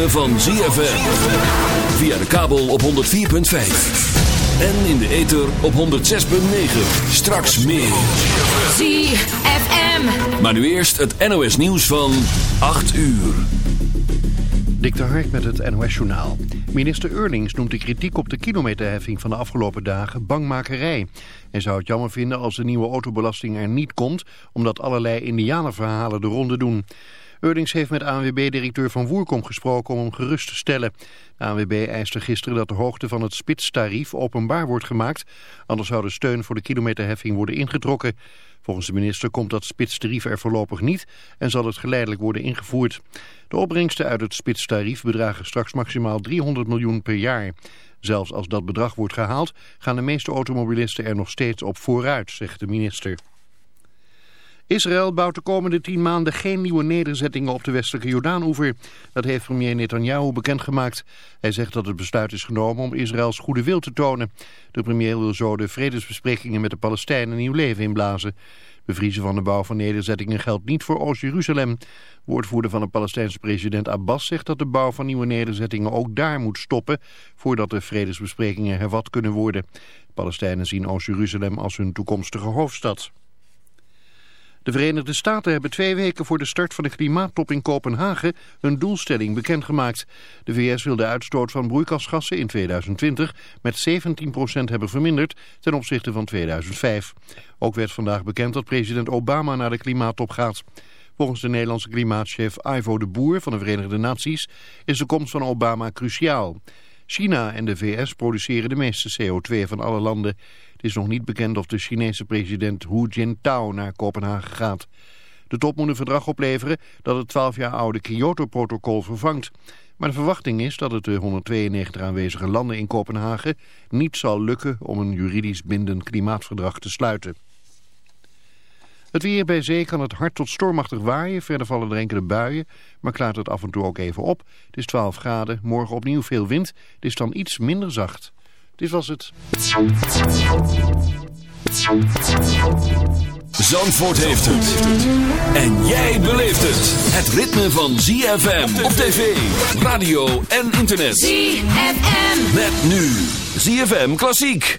ritme van ZFM. Via de kabel op 104.5. En in de ether op 106.9. Straks meer. ZFM. Maar nu eerst het NOS nieuws van 8 uur. Dik de Hark met het NOS Journaal. Minister Eurlings noemt de kritiek op de kilometerheffing van de afgelopen dagen bangmakerij. Hij zou het jammer vinden als de nieuwe autobelasting er niet komt... omdat allerlei indianenverhalen de ronde doen. Eurlings heeft met ANWB-directeur Van Woerkom gesproken om hem gerust te stellen. De ANWB eiste gisteren dat de hoogte van het spitstarief openbaar wordt gemaakt. Anders zou de steun voor de kilometerheffing worden ingetrokken. Volgens de minister komt dat spitstarief er voorlopig niet en zal het geleidelijk worden ingevoerd. De opbrengsten uit het spitstarief bedragen straks maximaal 300 miljoen per jaar. Zelfs als dat bedrag wordt gehaald, gaan de meeste automobilisten er nog steeds op vooruit, zegt de minister. Israël bouwt de komende tien maanden geen nieuwe nederzettingen op de westelijke Jordaanoever. Dat heeft premier Netanyahu bekendgemaakt. Hij zegt dat het besluit is genomen om Israëls goede wil te tonen. De premier wil zo de vredesbesprekingen met de Palestijnen nieuw leven inblazen. Bevriezen van de bouw van nederzettingen geldt niet voor Oost-Jeruzalem. Woordvoerder van de Palestijnse president Abbas zegt dat de bouw van nieuwe nederzettingen ook daar moet stoppen... voordat de vredesbesprekingen hervat kunnen worden. Palestijnen zien Oost-Jeruzalem als hun toekomstige hoofdstad. De Verenigde Staten hebben twee weken voor de start van de klimaattop in Kopenhagen hun doelstelling bekendgemaakt. De VS wil de uitstoot van broeikasgassen in 2020 met 17% hebben verminderd ten opzichte van 2005. Ook werd vandaag bekend dat president Obama naar de klimaattop gaat. Volgens de Nederlandse klimaatchef Ivo de Boer van de Verenigde Naties is de komst van Obama cruciaal. China en de VS produceren de meeste CO2 van alle landen. Het is nog niet bekend of de Chinese president Hu Jintao naar Kopenhagen gaat. De top moet een verdrag opleveren dat het 12 jaar oude Kyoto-protocol vervangt. Maar de verwachting is dat het de 192 aanwezige landen in Kopenhagen niet zal lukken om een juridisch bindend klimaatverdrag te sluiten. Het weer bij zee kan het hard tot stormachtig waaien. Verder vallen er enkele buien, maar klaart het af en toe ook even op. Het is 12 graden, morgen opnieuw veel wind. Het is dan iets minder zacht. Dit was het. Zandvoort heeft het. En jij beleeft het. Het ritme van ZFM op tv, radio en internet. ZFM. Met nu ZFM Klassiek.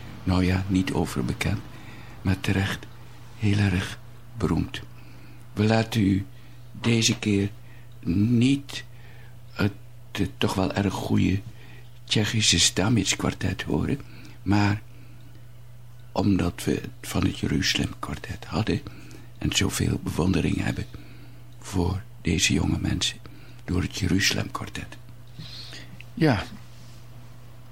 nou ja, niet overbekend, maar terecht heel erg beroemd. We laten u deze keer niet het, toch wel erg goede Tsjechische Stamitz kwartet horen, maar omdat we het van het Jeruzalem kwartet hadden en zoveel bewondering hebben voor deze jonge mensen door het Jeruzalem kwartet. Ja,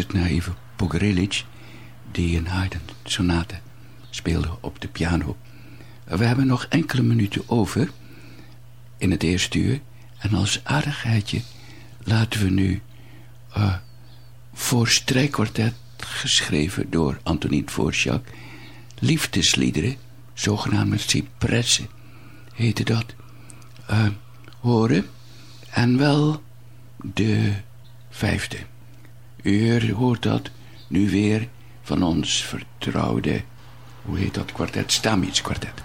Geluisterd naar Ivo Pogorelic... die een Haydn-sonate speelde op de piano. We hebben nog enkele minuten over in het eerste uur. En als aardigheidje laten we nu uh, voor strijkkwartet geschreven door Antonin Dvorak... liefdesliederen, zogenaamde cipressen, heette dat, uh, horen. En wel de vijfde. U hoort dat nu weer van ons vertrouwde, hoe heet dat kwartet, Stamitz kwartet.